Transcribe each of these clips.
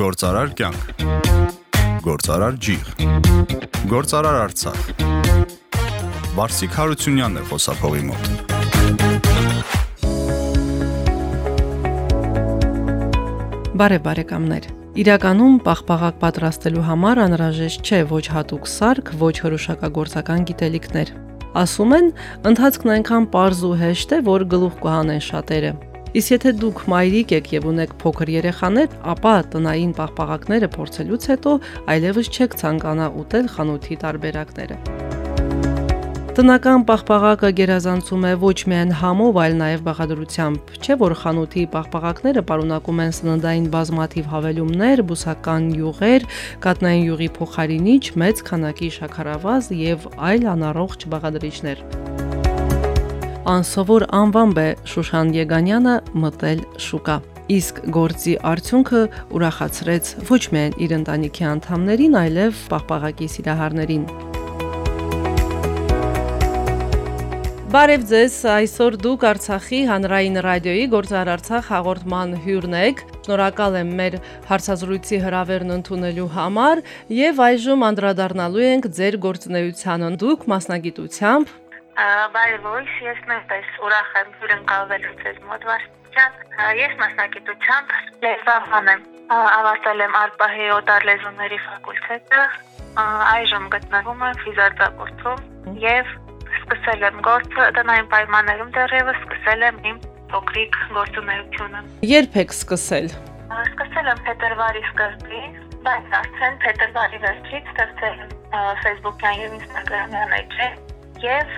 Գործարար կյանք։ Գործարար ջիղ։ Գործարար Արցախ։ Վարսիկ Հարությունյանն է խոսափողի մոտ։ Բարև բարեկամներ։ Իրականում պաղպաղակ պատրաստելու համար անհրաժեշտ չէ ոչ հատուկ սարք, ոչ հրուշակագործական գիտելիքներ։ Ասում են, ընթացքն այնքան པարզ ու հեշտ է, որ գլուխ կհանեն շատերը։ Իսկ եթե դուք մայրիկ եք եւ ունեք փոքր երեխաներ, ապա տնային պաղպաղակները փորձելուց հետո այլևս չեք ցանկանա ուտել խանութի տարբերակները։ Տնական պաղպաղակը գերազանցում է ոչ միայն համով, այլ նաև բաղադրությամբ։ Չէ՞ որ խանութի պաղպաղակները պարունակում են սննդային բազմաթիվ հավելումներ, բուսական յուղեր, կատնային յուղի փոխարինիչ, մեծ քանակի շաքարավազ եւ այլ անառողջ բաղադրիչներ անսովոր անվամբ է Շուշան Եգանյանը մտել շուկա։ Իսկ գործի արդյունքը ուրախացրեց ոչ միայն իր ընտանիքի անդամներին, այլև պաղպաղակի սիրահարներին։ Բարև ձեզ, այսօր դուք Արցախի հանրային ռադիոյի Գործար Արցախ հաղորդման հյուրն եք։ Շնորհակալ եմ մեր հարցազրույցի հրավերն ընդունելու համար եւ այժմ անդրադառնալու ենք ձեր գործունեությանը։ Դուք մասնագիտությամբ Բարևույթ, ես նույնպես ուրախ եմ հյուրընկալվելու ձեզ մոտ վարչության։ Ես մասնակցությամբ լեզվաբան եմ։ Ավարտել եմ Արպահի օտար լեզուների ֆակուլտետը։ Այժմ գտնվում եմ ֆիզարդակորթում եւ սկսել եմ գործը տնային պայմաններում դեռևս սկսել եմ իմ փոքրիկ գործունեությունը։ Երբ եք սկսել։ Սկսել եմ փետրվարի սկզբին, բայց արդեն փետրվարի վերջից ստեղծել Facebook-յան եւ Instagram-յան էջը եւ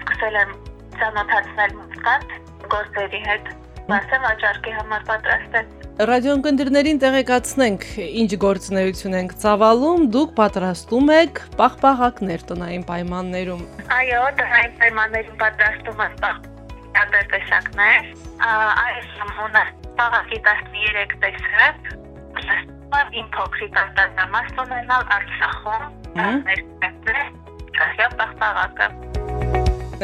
սկսել եմ ծանոթացնել մարդկանց գործերի հետ մասը վաճառքի համար պատրաստել Ռադիոն կնդիրներին տեղեկացնենք, ինչ գործունեություն ենք ծավալում, դուք պատրաստում եք պաղպաղակներ տնային պայմաններում։ Այո, տնային պայմաններում պատրաստում եմ պաղպաղակներ տեսակներ։ Այս համոնը պաղակի 13 տեսակ։ Իմ փոքրիկ արտադրամաս ունենալ Արցախում։ Ներկայացնել Կասյա պաղպաղակը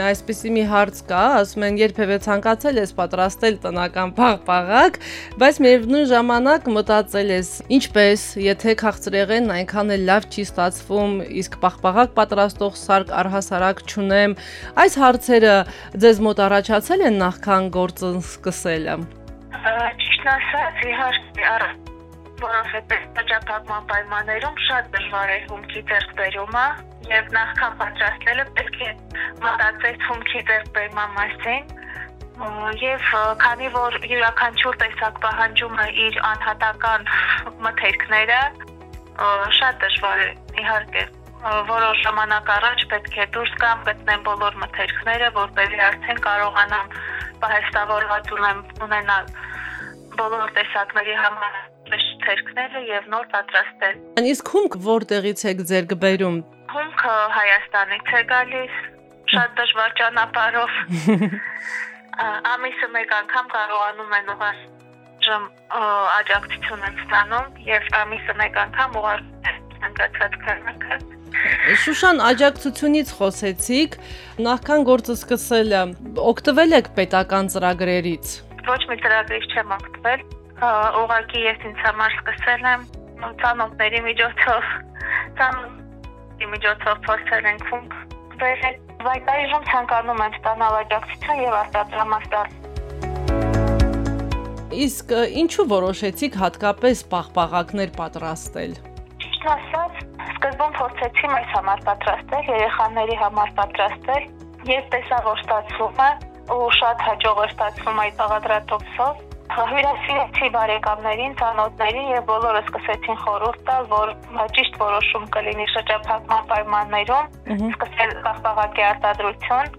այսպեսի մի հարց կա, ասում են երբևէ ցանկացել ես պատրաստել տնական փաղպաղակ, բայց միևնույն ժամանակ մտածել ես, ինչպես, եթե քաղցրեղեն այնքան էլ լավ չի ստացվում, իսկ փաղպաղակ պատրաստող սարք առհասարակ չունեմ, այս հարցերը ձեզ մոտ առաջացել են նախքան գործը սկսելը։ Ճիշտ ասած, իհարկե, առ որովհետև շրջափակման պայմաններում շատ դժվար է հումքի ձեռքբերումը եւ նախքան պատրաստելը պետք է մտածել հումքի ձեռքբերման մասին եւ քանի որ յուրաքանչյուր տեսակ պահանջում է իր անհատական մթերքները շատ դժվար է իհարկե որոշ ժամանակ առաջ պետք է դուրս գամ գտնեմ բոլոր մթերքները որպեսզի արդեն կարողանամ պահեստավորված ունենալ բոլոր տեսակների համար թերքները եւ նոր պատրաստել։ Իսկ հումք որտեղից եք ձեր գբերում։ Հումքը Հայաստանից է գալիս, շատ դժվար ճանապարհով։ Ամիսը մեկ անգամ կարողանում են ուղղել ժամ աջակցություն են ստանում եւ ամիսը մեկ անգամ ուղղել ընկած քանակը։ Շուշան աջակցությունից խոսեցիք, նախքան գործը սկսելը օգտվել եք պետական ծրագրերից։ Ոչ մի ծրագրից չեմ օգտվել, ուղղակի ես ինձ համար սկսել եմ ցանոթների միջոցով ցանոթի միջոցով փորձել ենք վերել բայց այժմ ցանկանում եմ ստանալ աջակցություն եւ արտադրամաստ Իսկ ինչու որոշեցիք հատկապես պաղպաղակներ պատրաստել։ Ճիշտ ասած, սկզբում փորձեցի մեզ համար պատրաստել, երեխաների համար պատրաստել, ես տեսա, որ ստացվում է ու շատ հաջող է ստացվում այդ բաղադրատոմսով Հյուրասիրեցի բարեկամներին, ծանոթներին եւ բոլորը սկսեցին խորհուրդ տալ, որ ճիշտ որոշում կլինի շրջափակման պայմաններում, սկսել պաղպաղակի արտադրություն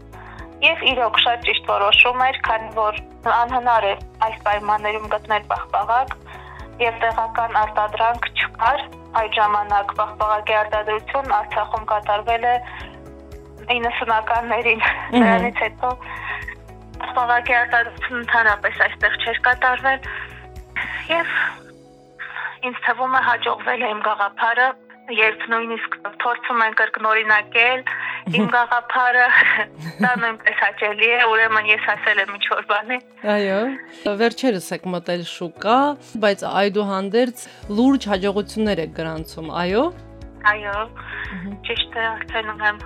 եւ իրոք շատ ճիշտ որոշում էր, քանի որ անհնար է այս պայմաններում գտնել պաղպաղակ եւ տեղական արտադրանք չկար այդ ժամանակ պաղպաղակի արտադրություն Արցախում կատարվել է 90-ականներին դրանից հետո Սպավակի արտադրություն ընդհանրապես այստեղ չէր կատարվել եւ ինձ թվում է հաջողվել է իմ գաղափարը երբ նույնիսկ փորձում են կրկնօրինակել Իմ գաղափարը դա նույնպես հաճելի է, ուրեմն ես ասել եմ ինչ որ բանի։ Այո, վերջերս եք մտել շուկա, բայց այդուհանդերձ լուրջ հաջողություններ եք գրանցում, այո։ Այո։ Ճիշտ է, արդեն ունեմ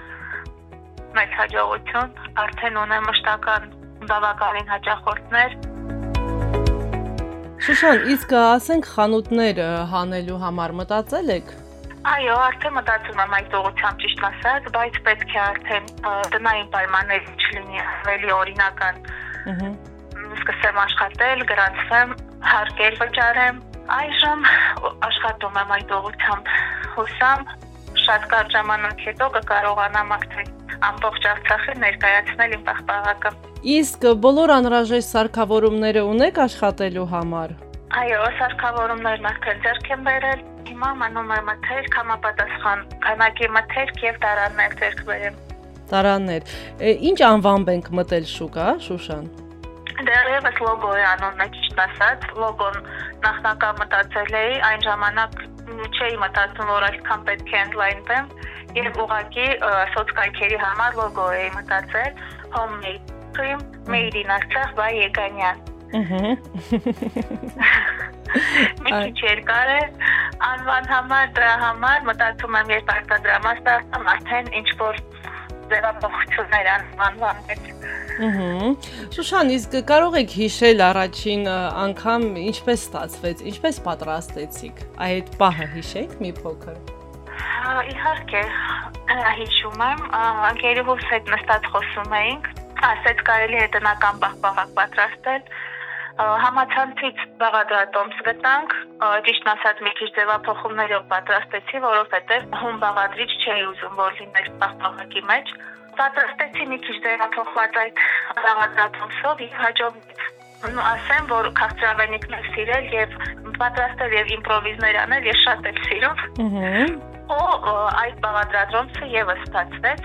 մեծ հաջողություն, արդեն ունեմ մշտական բավականին հաճախորդներ։ Շուշան, իսկ ասենք խանութներ հանելու համար մտածել եք։ Այո, արդեն մտածում եմ այդ ուղղությամբ ճիշտ ասած, բայց պետք է արդեն տնային պայմաններ չլինի ավելի օրինական։ Ահա սկսեմ աշխատել, գրանցվեմ, հարկեր վճարեմ։ Այժմ աշխատում եմ այդ ուղղությամբ։ Հուսամ շատ կարճ ժամանակ հետո կկարողանամ արդեն ամբողջ Արցախը ներկայացնել իմ պահպաղակը։ Իսկ բոլոր անհրաժեշտ սարքավորումները ունեք աշխատելու համար։ Այո, սարքավորումներն արդեն ձեռք եմ բերել, Հիմա մնում եմ մթերք, համապատասխան քանակի մթերք եւ տարաններ ձեռք բերեմ։ Տարաններ։ Ինչ անվամբ ենք մտել շուկա, Շուշան։ Դեռևս լոգո է անունը ճիշտ ասած, լոգոն նախնական մտածել էի, այն ժամանակ չէի մտածում, որ այսքան պետք է ընդլայնվեմ եւ ուղակի սոցկայքերի համար լոգո էի մտածել, homemade cream made in Artsakh by Yeganyan։ Մի քիչ երկար է, անվան համար, դրա համար մտածում եմ երբ արտադրամաս դարձամ, արդեն ինչ որ ձևափոխություններ անվանվան մեջ։ Ահա։ Շուշան, իսկ կարող եք հիշել առաջին անգամ ինչպես ստացվեց, ինչպես պատրաստեցիք։ Այդ պահը հիշեք մի փոքր։ Իհարկե, հիշում եմ, անկերուհուս հետ նստած խոսում էինք, ասեց կարելի է տնական պահպաղակ պատրաստել, համացանցից բաղադրատոմս գտանք, ճիշտ ասած մի քիչ ձևափոխումներով պատրաստեցի, որովհետև հում բաղադրիչ չէի ուզում որ լիներ պահպաղակի մեջ։ Պատրաստեցի մի քիչ ձևափոխված այդ բաղադրատոմսով եւ հաջողվեց նու ասեմ, որ քաղցրավենիքներ սիրել եւ պատրաստել եւ իմպրովիզներ անել ես շատ եմ սիրում։ Ահա։ Ու այդ բաղադրատոմսը եւս ստացվեց,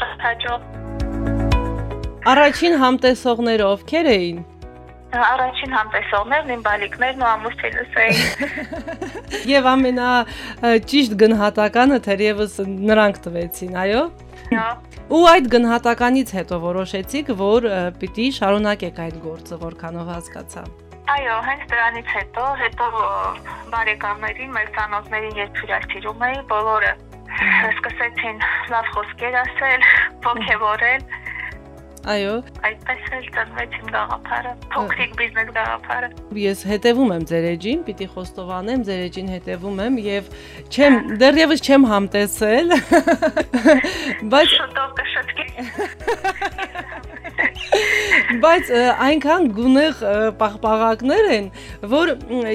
շատ հաջող։ Առաջին համտեսողները ովքեր էին առաջին համտեսողներն իմ բալիկներն ու ամուսինս էին։ Եվ ամենա ճիշտ գնահատականը թերևս նրանք տվեցին, այո։ Ու այդ գնահատականից հետո որոշեցիք, որ պիտի շարունակեք այդ գործը, որքանով հասկացա։ Այո, հենց դրանից հետո, հետո բարեկամներին, մեր ցանոթներին երբ հյուրասիրում էի, բոլորը սկսեցին լավ խոսքեր ասել, ողջևորել Այո։ Այդպես էլ ծնվեց իմ գաղափարը, փոքրիկ բիզնես գաղափարը։ Ես հետևում եմ ձեր էջին, պիտի խոստովանեմ, ձեր էջին հետևում եմ եւ չեմ դեռևս չեմ համտեսել։ Բայց շուտով կշտկի։ Բայց այնքան գունեղ պաղպաղակներ են, որ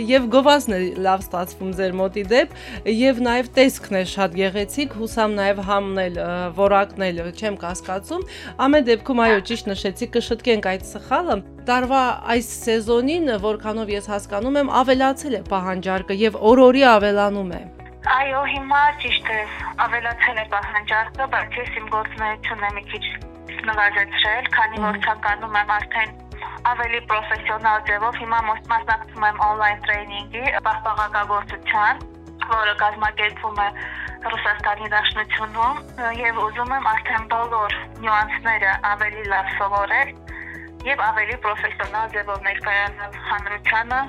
եւ գովազդն է լավ ստացվում ձեր մոտի դեպ եւ նաեւ տեսքն է շատ գեղեցիկ, հուսամ նաեւ համնել, որակնել, չեմ կասկածում։ Ամեն դեպքում այո, ճիշտ նշեցի, կշտկենք այդ սխալը։ Տարվա այս սեզոնին, որքանով ես հասկանում եմ, ավելացել է պահանջարկը եւ օր-օրի ավելանում է։ Այո, հիմա ճիշտ է, ավելացել է պահանջարկը, բայց ես իմ գործունեությունը մի քիչ նվազեցրել, քանի որ ցանկանում եմ արդեն ավելի պրոֆեսիոնալ ձևով հիմա մասնակցում եմ on-line տրեյնինգի պահպաղակագործության, որը կազմակերպվում է Ռուսաստանի Դաշնությունում եւ ուզում եմ արդեն բոլոր նյուանսները ավելի լավ սովորել եւ ավելի պրոֆեսիոնալ ձևով ներկայանալ հանրությանը,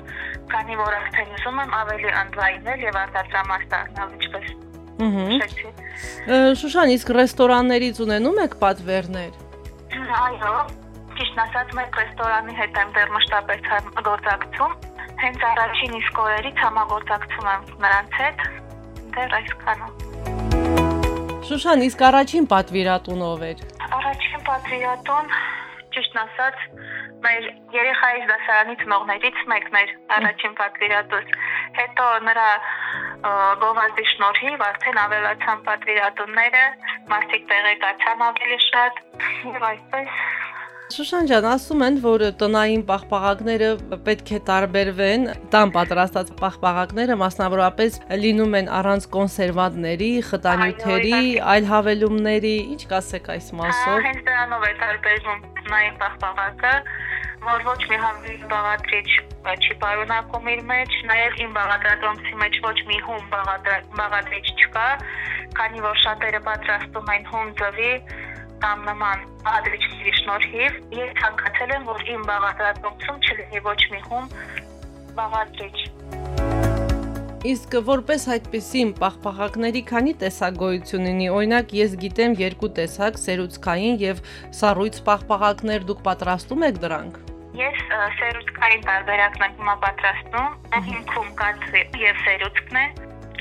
քանի որ արդեն ուզում եմ ավելի ընդլայնել եւ արտադրամաս դառնալ ինչպես Ահա։ Շուշան, իսկ ռեստորաններից ունենում եք պատվերներ։ Այո, ճիշտ ասած, մեր ռեստորանի հետ եմ դեռ մշտապես գործակցում։ Հենց առաջին իսկ օրերից համագործակցում եմ նրանց հետ։ Դեռ այսքանը։ Շուշան, իսկ առաջին պատվիրատուն ով էր։ Առաջին պատվիրատուն, ճիշտ ասած, մեր երեխայի դասարանի ծնողներից մեկն էր առաջին պատվիրատուս։ Հետո նրա գովազդի շնորհիվ արդեն ավելացան պատվիրատունները, մարդիկ տեղեկացան ավելի շատ եւ այսպես Շուշան ջան, ասում են, որ տնային պաղպաղակները պետք է տարբերվեն, տան պատրաստած պաղպաղակները մասնավորապես լինում են առանց կոնսերվանտների, խտանյութերի, այլ հավելումների, ինչ կասեք այս մասով։ Հենց դրանով է տարբերվում տնային պաղպաղակը, որ ոչ մի համվի բաղադրիչ չի պարունակում իր մեջ, նաև իմ բաղադրատոմսի մեջ ոչ մի հում բաղադրիչ չկա, քանի որ շատերը պատրաստում են հում ձվի կամ նման բաղադրիչների շնորհիվ, ես ցանկացել եմ, որ իմ բաղադրատոմսում չլինի ոչ մի հում բաղադրիչ։ Իսկ որպես այդպեսին պաղպաղակների քանի տեսակ գոյություն ունի։ Օրինակ, ես գիտեմ երկու տեսակ՝ սերուցքային եւ սառույց պաղպաղակներ, դուք պատրաստում եք դրանք։ Ես սերուցքային տարբերակն եմ հիմա պատրաստում, հիմքում կաթի եւ սերուցքն է,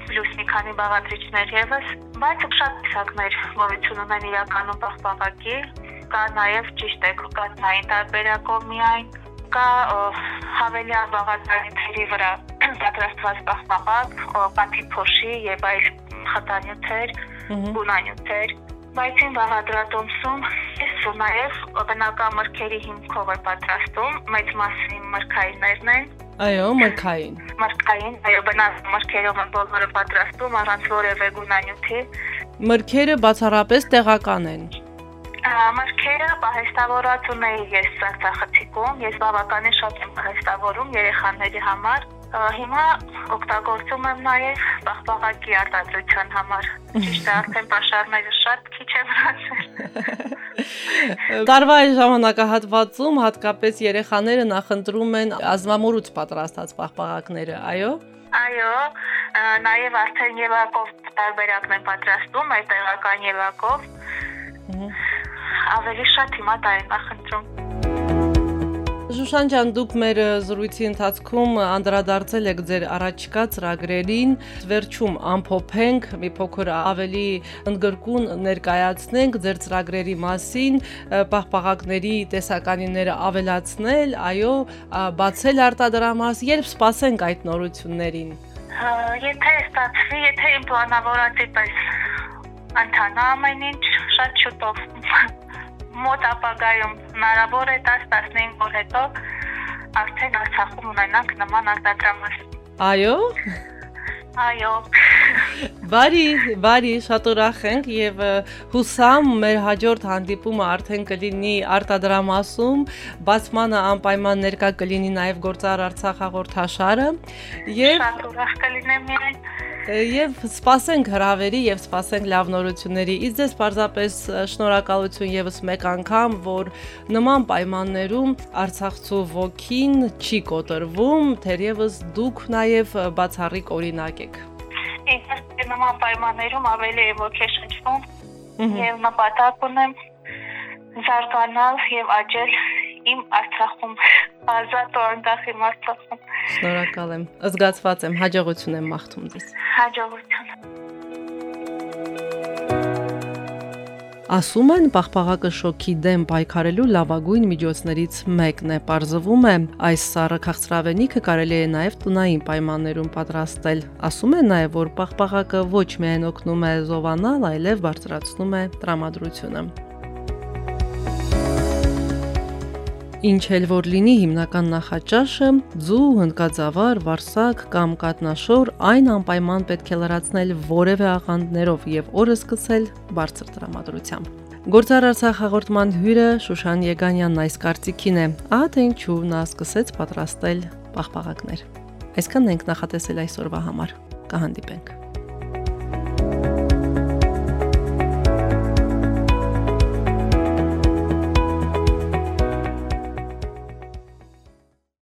պլյուս մի քանի բաղադրիչներ եւս, բայց շատ տեսակներ գոյություն ունեն իրականում պաղպաղակի, կա նաեւ ճիշտ է կոկատնային տարբերակով միայն, կա հավելյալ բաղադրիչների վրա պատրաստված պաղպաղակ, կաթի փոշի եւ այլ խտանյութեր, բունանյութեր, բայց ին բաղադրատոմսում ես նաև բնական մրգերի հիմքով է պատրաստում, մեծ մասին մրգայիններն են, Այո, մրգային։ Մրգային, այո, բնավ մրգերով են բոլորը պատրաստում առանց որևէ գունանյութի։ Մրգերը բացառապես տեղական են։ Մրգերը պահեստավորած ունեի ես Արցախցիկում, ես բավականին շատ եմ պահեստավորում երեխաների համար հիմա օգտագործում եմ նաև բախբաղակի արտադրության համար։ Ճիշտ է, արդեն pašարները շատ քիչ են մնացել։ Տարվա ժամանակահատվածում հատկապես երեխաները նախընտրում են ազմամորուց պատրաստած բախբաղակները, այո։ Այո, նաև արդեն Եվակով տարբերակն են պատրաստում, այդ տեղական Եվակով։ Ավելի շատ հիմա դա են նախընտրում։ Շուշան ջան, դուք մեր զրույցի ընթացքում անդրադարձել եք ձեր առաջկա ծրագրերին։ Վերջում ամփոփենք, մի փոքր ավելի ընդգրկուն ներկայացնենք ձեր ծրագրերի մասին, պահպաղակների տեսականիները ավելացնել, այո, բացել արտադրամաս, երբ սպասենք այդ նորություններին։ Եթե ստացվի, եթե իմ պլանավորածի պես ընթանա ամեն ինչ, շատ շուտով մոտ ապագայում հնարավոր է 10-15 օր հետո արդեն Արցախում ունենանք նման արտադրամաս։ Այո։ Այո։ Բարի, բարի, շատ ուրախ ենք եւ հուսամ մեր հաջորդ հանդիպումը արդեն կլինի արտադրամասում, բացմանը անպայման ներկա կլինի նաեւ գործար Արցախ հաղորդաշարը եւ Շատ ուրախ կլինեմ միայն Եվ սպասենք հրավերի եւ սպասենք լավ նորությունների։ Իսկ ձեզ պարզապես շնորհակալություն եւս մեկ անգամ, որ նման պայմաններում Արցախցու ոգին չի կոտրվում, թերևս դուք նաեւ բացառիկ օրինակ եք։ Իսկ նման պայմաններում ավելի է ոգեշնչվում եւ նպատակ ունեմ զարգանալ եւ աճել իմ Արցախում, ազատ ու անկախ իմ Արցախում։ Շնորհակալ եմ։ Զգացված եմ, հաջողություն եմ մաղթում ձեզ։ Հաջողություն։ Ասում են պաղպաղակը շոքի դեմ պայքարելու լավագույն միջոցներից մեկն է։ Պարզվում է, այս սառը քաղցրավենիքը կարելի է նաև տնային պայմաններում պատրաստել։ Ասում են նաև, որ պաղպաղակը ոչ միայն օգնում է զովանալ, այլև բարձրացնում է տրամադրությունը։ Ինչ էլ որ լինի հիմնական նախաճաշը, ձու, հնդկածավար, վարսակ կամ կատնաշոր, այն անպայման պետք է լրացնել որևէ աղանդներով եւ օրը սկսել բարձր տրամադրությամբ։ Գործար Արցախ հաղորդման հյուրը Շուշան Եգանյանն այս կարծիքին է։ Ահա թե ինչու նա սկսեց պատրաստել պաղպաղակներ։ Այսքանն ենք նախատեսել այսօրվա համար։ Կհանդիպենք։